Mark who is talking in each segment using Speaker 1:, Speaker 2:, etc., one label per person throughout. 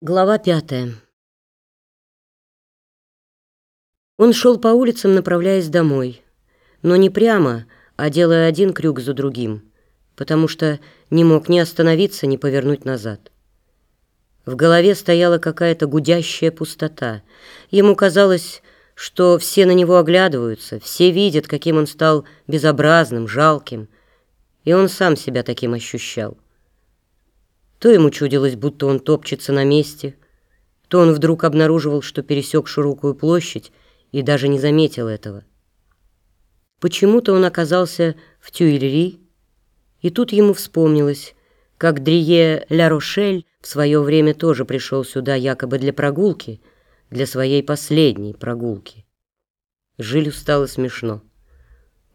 Speaker 1: Глава пятая. Он шел по улицам, направляясь домой, но не прямо, а делая один крюк за другим, потому что не мог ни остановиться, ни повернуть назад. В голове стояла какая-то гудящая пустота. Ему казалось, что все на него оглядываются, все видят, каким он стал безобразным, жалким, и он сам себя таким ощущал. То ему чудилось, будто он топчется на месте, то он вдруг обнаруживал, что пересек широкую площадь и даже не заметил этого. Почему-то он оказался в Тюильри, и тут ему вспомнилось, как Дрие Ля Рошель в свое время тоже пришел сюда якобы для прогулки, для своей последней прогулки. Жилю стало смешно.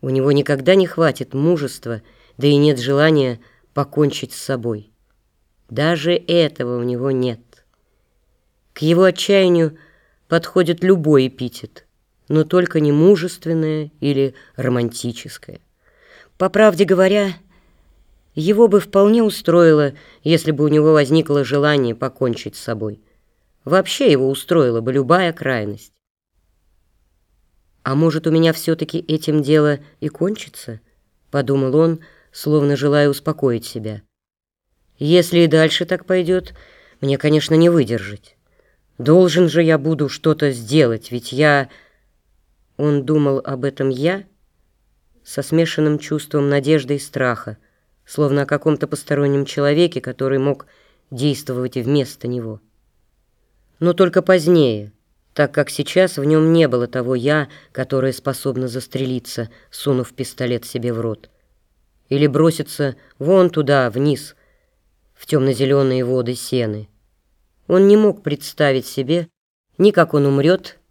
Speaker 1: У него никогда не хватит мужества, да и нет желания покончить с собой. Даже этого у него нет. К его отчаянию подходит любой эпитет, но только не мужественное или романтическое. По правде говоря, его бы вполне устроило, если бы у него возникло желание покончить с собой. Вообще его устроила бы любая крайность. «А может, у меня все-таки этим дело и кончится?» — подумал он, словно желая успокоить себя. Если и дальше так пойдет, мне, конечно, не выдержать. Должен же я буду что-то сделать, ведь я... Он думал об этом «я» со смешанным чувством надежды и страха, словно о каком-то постороннем человеке, который мог действовать и вместо него. Но только позднее, так как сейчас в нем не было того «я», которое способно застрелиться, сунув пистолет себе в рот. Или броситься вон туда, вниз, в темно-зеленые воды сены. Он не мог представить себе ни как он умрет,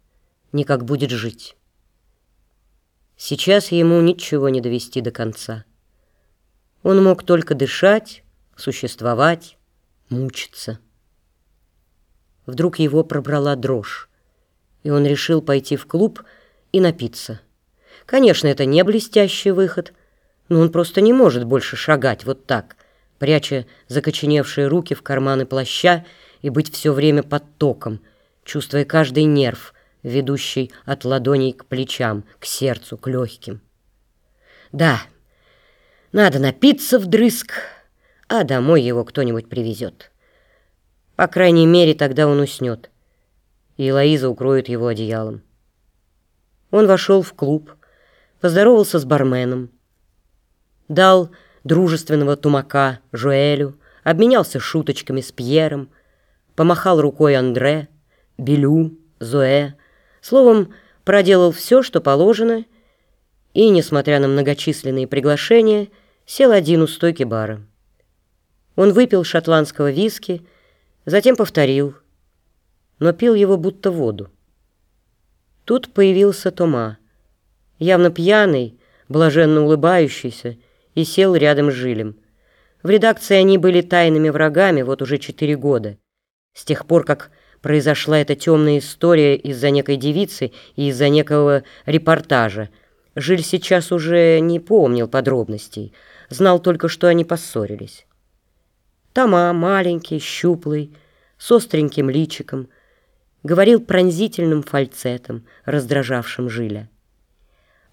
Speaker 1: ни как будет жить. Сейчас ему ничего не довести до конца. Он мог только дышать, существовать, мучиться. Вдруг его пробрала дрожь, и он решил пойти в клуб и напиться. Конечно, это не блестящий выход, но он просто не может больше шагать вот так, пряча закоченевшие руки в карманы плаща и быть все время под током, чувствуя каждый нерв, ведущий от ладоней к плечам, к сердцу, к легким. Да, надо напиться вдрызг, а домой его кто-нибудь привезет. По крайней мере, тогда он уснет, и Лоиза укроет его одеялом. Он вошел в клуб, поздоровался с барменом, дал дружественного тумака Жуэлю, обменялся шуточками с Пьером, помахал рукой Андре, Белю, Зоэ, словом, проделал все, что положено, и, несмотря на многочисленные приглашения, сел один у стойки бара. Он выпил шотландского виски, затем повторил, но пил его будто воду. Тут появился Тома, явно пьяный, блаженно улыбающийся, и сел рядом с Жилем. В редакции они были тайными врагами вот уже четыре года. С тех пор, как произошла эта темная история из-за некой девицы и из-за некого репортажа, Жиль сейчас уже не помнил подробностей, знал только, что они поссорились. Тома, маленький, щуплый, с остреньким личиком, говорил пронзительным фальцетом, раздражавшим Жиля.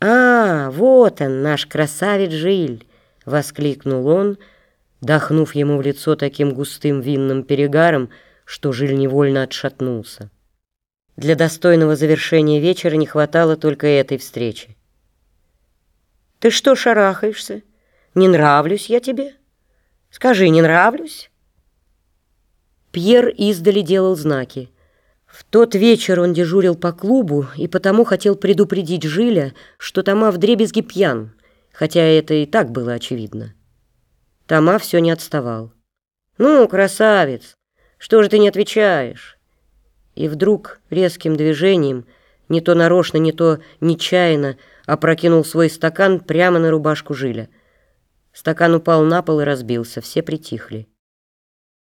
Speaker 1: «А, вот он, наш красавец Жиль! — воскликнул он, дохнув ему в лицо таким густым винным перегаром, что Жиль невольно отшатнулся. Для достойного завершения вечера не хватало только этой встречи. «Ты что шарахаешься? Не нравлюсь я тебе? Скажи, не нравлюсь?» Пьер издали делал знаки. В тот вечер он дежурил по клубу и потому хотел предупредить Жиля, что Тома вдребезги пьян, хотя это и так было очевидно. Тома все не отставал. «Ну, красавец, что же ты не отвечаешь?» И вдруг резким движением, не то нарочно, не то нечаянно, опрокинул свой стакан прямо на рубашку Жиля. Стакан упал на пол и разбился, все притихли.